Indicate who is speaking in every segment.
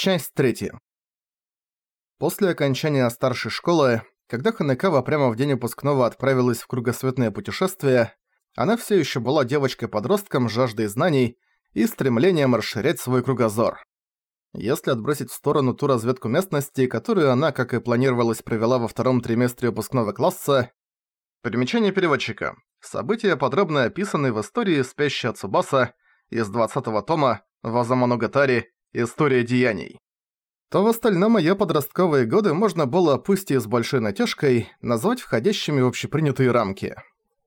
Speaker 1: Часть третья. После окончания старшей школы, когда Ханекава прямо в день выпускного отправилась в кругосветное путешествие, она все еще была девочкой-подростком жаждой знаний и стремлением расширять свой кругозор. Если отбросить в сторону ту разведку местности, которую она, как и планировалось, провела во втором триместре выпускного класса, примечание переводчика. События подробно описаны в истории «Спящая Цубаса» из 20-го тома Вазамоногатари «История деяний». То в остальном её подростковые годы можно было, пусть и с большой натяжкой, назвать входящими в общепринятые рамки.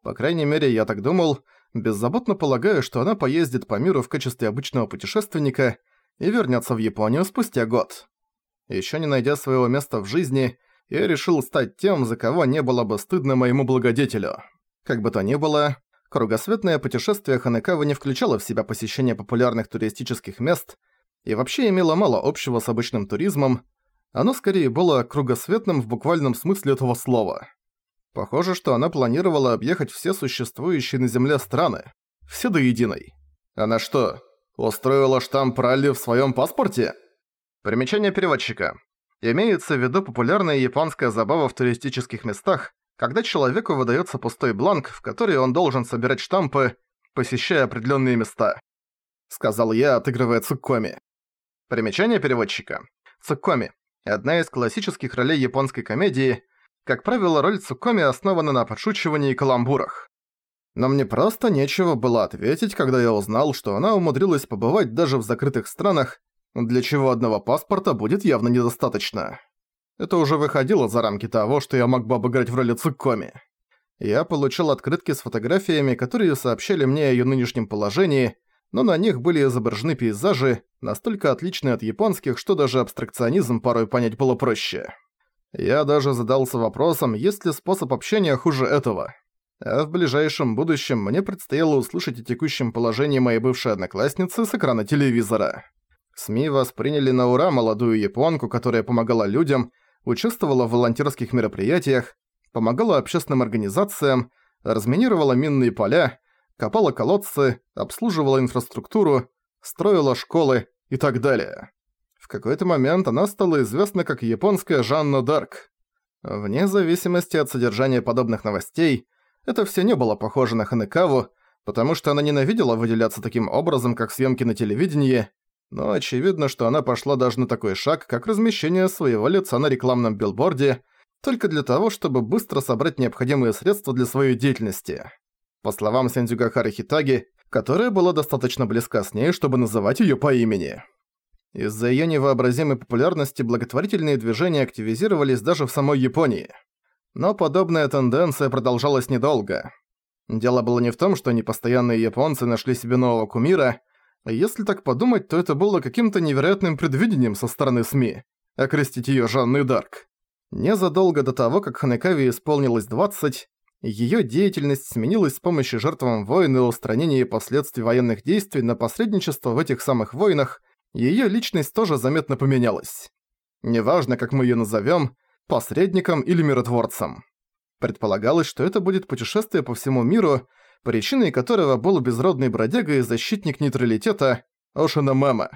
Speaker 1: По крайней мере, я так думал, беззаботно полагаю, что она поездит по миру в качестве обычного путешественника и вернётся в Японию спустя год. Ещё не найдя своего места в жизни, я решил стать тем, за кого не было бы стыдно моему благодетелю. Как бы то ни было, кругосветное путешествие Ханекавы не включало в себя посещение популярных туристических мест и вообще имело мало общего с обычным туризмом, оно скорее было кругосветным в буквальном смысле этого слова. Похоже, что она планировала объехать все существующие на Земле страны. Все до единой. Она что, устроила штамп ралли в своем паспорте? Примечание переводчика. Имеется в виду популярная японская забава в туристических местах, когда человеку выдается пустой бланк, в который он должен собирать штампы, посещая определенные места. Сказал я, отыгрывая Цуккоми. Примечание переводчика. Цуккоми – одна из классических ролей японской комедии. Как правило, роль Цуккоми основана на подшучивании и каламбурах. Но мне просто нечего было ответить, когда я узнал, что она умудрилась побывать даже в закрытых странах, для чего одного паспорта будет явно недостаточно. Это уже выходило за рамки того, что я мог бы обыграть в роли Цуккоми. Я получил открытки с фотографиями, которые сообщали мне о её нынешнем положении, но на них были изображены пейзажи, настолько отличные от японских, что даже абстракционизм порой понять было проще. Я даже задался вопросом, есть ли способ общения хуже этого. А в ближайшем будущем мне предстояло услышать о текущем положении моей бывшей одноклассницы с экрана телевизора. СМИ восприняли на ура молодую японку, которая помогала людям, участвовала в волонтерских мероприятиях, помогала общественным организациям, разминировала минные поля, копала колодцы, обслуживала инфраструктуру, строила школы и так далее. В какой-то момент она стала известна как японская Жанна Дарк. Вне зависимости от содержания подобных новостей, это все не было похоже на Ханекаву, потому что она ненавидела выделяться таким образом, как съемки на телевидении, но очевидно, что она пошла даже на такой шаг, как размещение своего лица на рекламном билборде, только для того, чтобы быстро собрать необходимые средства для своей деятельности. По словам Сендзюгахары Хитаги, которая была достаточно близка с ней, чтобы называть её по имени. Из-за её невообразимой популярности благотворительные движения активизировались даже в самой Японии. Но подобная тенденция продолжалась недолго. Дело было не в том, что непостоянные японцы нашли себе нового кумира. Если так подумать, то это было каким-то невероятным предвидением со стороны СМИ. Окрестить её Жанной Дарк. Незадолго до того, как Ханекаве исполнилось 20, Её деятельность сменилась с помощью жертвам войн и устранения последствий военных действий на посредничество в этих самых войнах, её личность тоже заметно поменялась. Неважно, как мы её назовём, посредником или миротворцем. Предполагалось, что это будет путешествие по всему миру, причиной которого был безродный бродяга и защитник нейтралитета Ошина Мэма.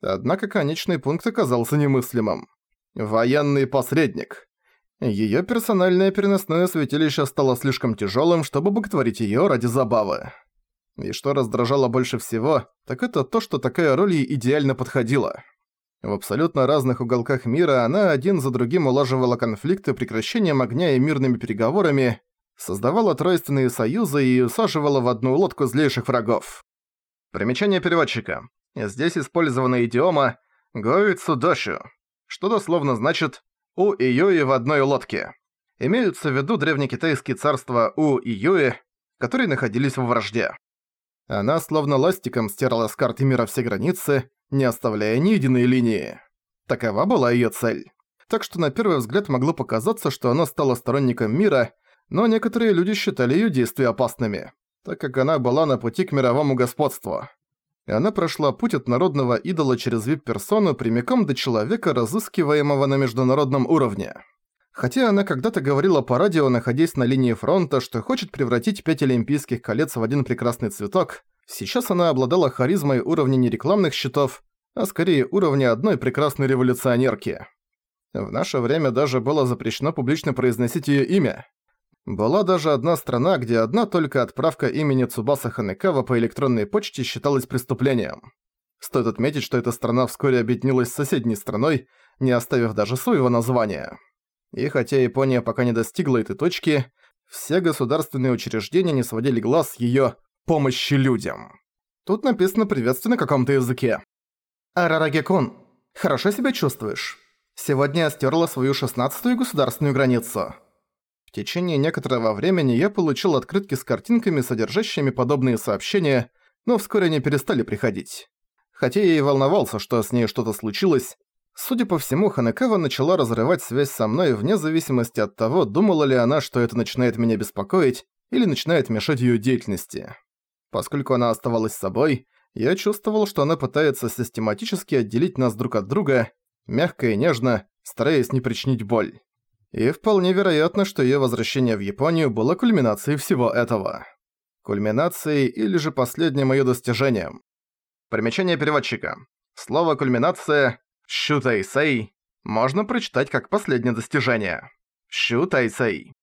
Speaker 1: Однако конечный пункт оказался немыслимым. Военный посредник. Её персональное переносное святилище стало слишком тяжёлым, чтобы боготворить её ради забавы. И что раздражало больше всего, так это то, что такая роль ей идеально подходила. В абсолютно разных уголках мира она один за другим улаживала конфликты прекращением огня и мирными переговорами, создавала тройственные союзы и усаживала в одну лодку злейших врагов. Примечание переводчика. Здесь использована идиома «гоицудошу», что дословно значит у и Юи в одной лодке. Имеются в виду древнекитайские царства У и Юи, которые находились во вражде. Она словно ластиком стирала с карты мира все границы, не оставляя ни единой линии. Такова была её цель. Так что на первый взгляд могло показаться, что она стала сторонником мира, но некоторые люди считали её действия опасными, так как она была на пути к мировому господству и она прошла путь от народного идола через вип-персону прямиком до человека, разыскиваемого на международном уровне. Хотя она когда-то говорила по радио, находясь на линии фронта, что хочет превратить пять олимпийских колец в один прекрасный цветок, сейчас она обладала харизмой уровня не рекламных щитов, а скорее уровня одной прекрасной революционерки. В наше время даже было запрещено публично произносить её имя. Была даже одна страна, где одна только отправка имени Цубаса Ханекава по электронной почте считалась преступлением. Стоит отметить, что эта страна вскоре объединилась с соседней страной, не оставив даже своего названия. И хотя Япония пока не достигла этой точки, все государственные учреждения не сводили глаз с её «помощи людям». Тут написано приветствие на каком-то языке. «Арараге-кун, хорошо себя чувствуешь? Сегодня я стерла свою шестнадцатую государственную границу». В течение некоторого времени я получил открытки с картинками, содержащими подобные сообщения, но вскоре они перестали приходить. Хотя я и волновался, что с ней что-то случилось, судя по всему, Ханекава начала разрывать связь со мной вне зависимости от того, думала ли она, что это начинает меня беспокоить или начинает мешать её деятельности. Поскольку она оставалась собой, я чувствовал, что она пытается систематически отделить нас друг от друга, мягко и нежно, стараясь не причинить боль. И вполне вероятно, что её возвращение в Японию было кульминацией всего этого. Кульминацией или же последним моё достижением. Примечание переводчика. Слово «кульминация» «щутайсэй» можно прочитать как последнее достижение. «Щутайсэй».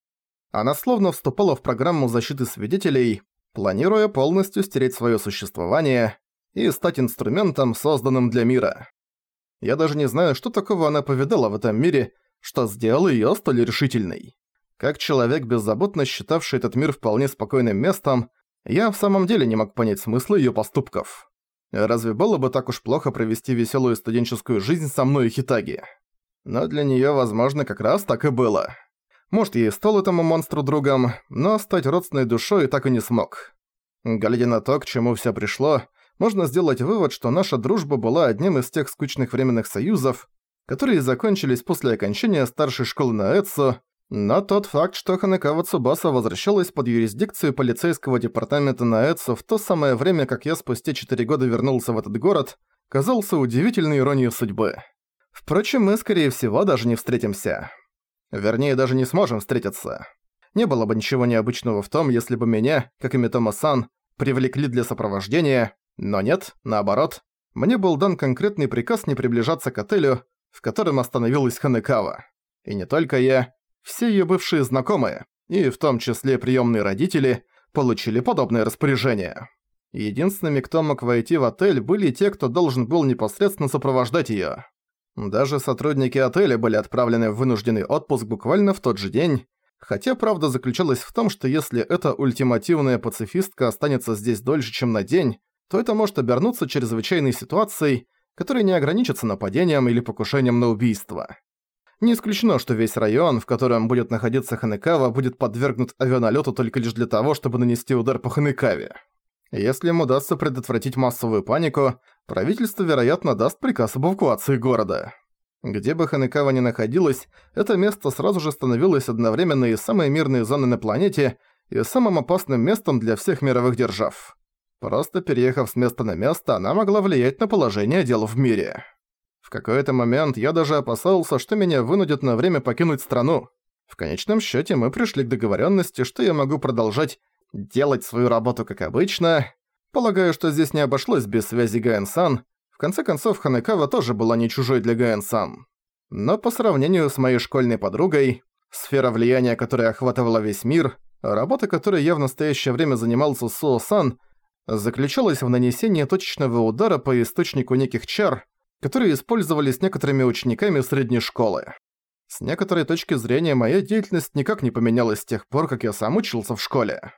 Speaker 1: Она словно вступала в программу защиты свидетелей, планируя полностью стереть своё существование и стать инструментом, созданным для мира. Я даже не знаю, что такого она повидала в этом мире, что сделало её столь решительной. Как человек, беззаботно считавший этот мир вполне спокойным местом, я в самом деле не мог понять смысла её поступков. Разве было бы так уж плохо провести веселую студенческую жизнь со мной и Хитаги? Но для нее, возможно, как раз так и было. Может, ей стал этому монстру другом, но стать родственной душой так и не смог. Глядя на то, к чему все пришло, можно сделать вывод, что наша дружба была одним из тех скучных временных союзов, которые закончились после окончания старшей школы на Эдсо, но тот факт, что Ханекава Цубаса возвращалась под юрисдикцию полицейского департамента на Эцу в то самое время, как я спустя 4 года вернулся в этот город, казался удивительной иронией судьбы. Впрочем, мы, скорее всего, даже не встретимся. Вернее, даже не сможем встретиться. Не было бы ничего необычного в том, если бы меня, как и Митома-сан, привлекли для сопровождения, но нет, наоборот. Мне был дан конкретный приказ не приближаться к отелю, в котором остановилась Ханекава. И не только я, все ее бывшие знакомые, и в том числе приемные родители, получили подобное распоряжение. Единственными, кто мог войти в отель, были те, кто должен был непосредственно сопровождать ее. Даже сотрудники отеля были отправлены в вынужденный отпуск буквально в тот же день, хотя правда заключалась в том, что если эта ультимативная пацифистка останется здесь дольше, чем на день, то это может обернуться чрезвычайной ситуацией, которая не ограничится нападением или покушением на убийство. Не исключено, что весь район, в котором будет находиться Ханекава, будет подвергнут авианалёту только лишь для того, чтобы нанести удар по Ханекаве. Если им удастся предотвратить массовую панику, правительство, вероятно, даст приказ об эвакуации города. Где бы Ханекава ни находилась, это место сразу же становилось одновременно и самой мирной зоной на планете, и самым опасным местом для всех мировых держав. Просто переехав с места на место, она могла влиять на положение дел в мире. В какой-то момент я даже опасался, что меня вынудят на время покинуть страну. В конечном счете мы пришли к договоренности, что я могу продолжать делать свою работу как обычно. Полагаю, что здесь не обошлось без связи Гаэн-сан. В конце концов, Ханекава тоже была не чужой для Гаэн-сан. Но по сравнению с моей школьной подругой, сфера влияния которой охватывала весь мир, работа которой я в настоящее время занимался Суо-сан, заключалась в нанесении точечного удара по источнику неких чар, которые использовались некоторыми учениками средней школы. С некоторой точки зрения моя деятельность никак не поменялась с тех пор, как я сам учился в школе.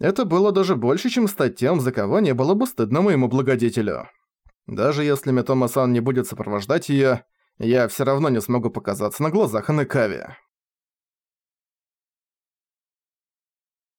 Speaker 1: Это было даже больше, чем стать тем, за кого не было бы стыдно моему благодетелю. Даже если Митома-сан не будет сопровождать её, я всё равно не смогу показаться на глазах Анекаве.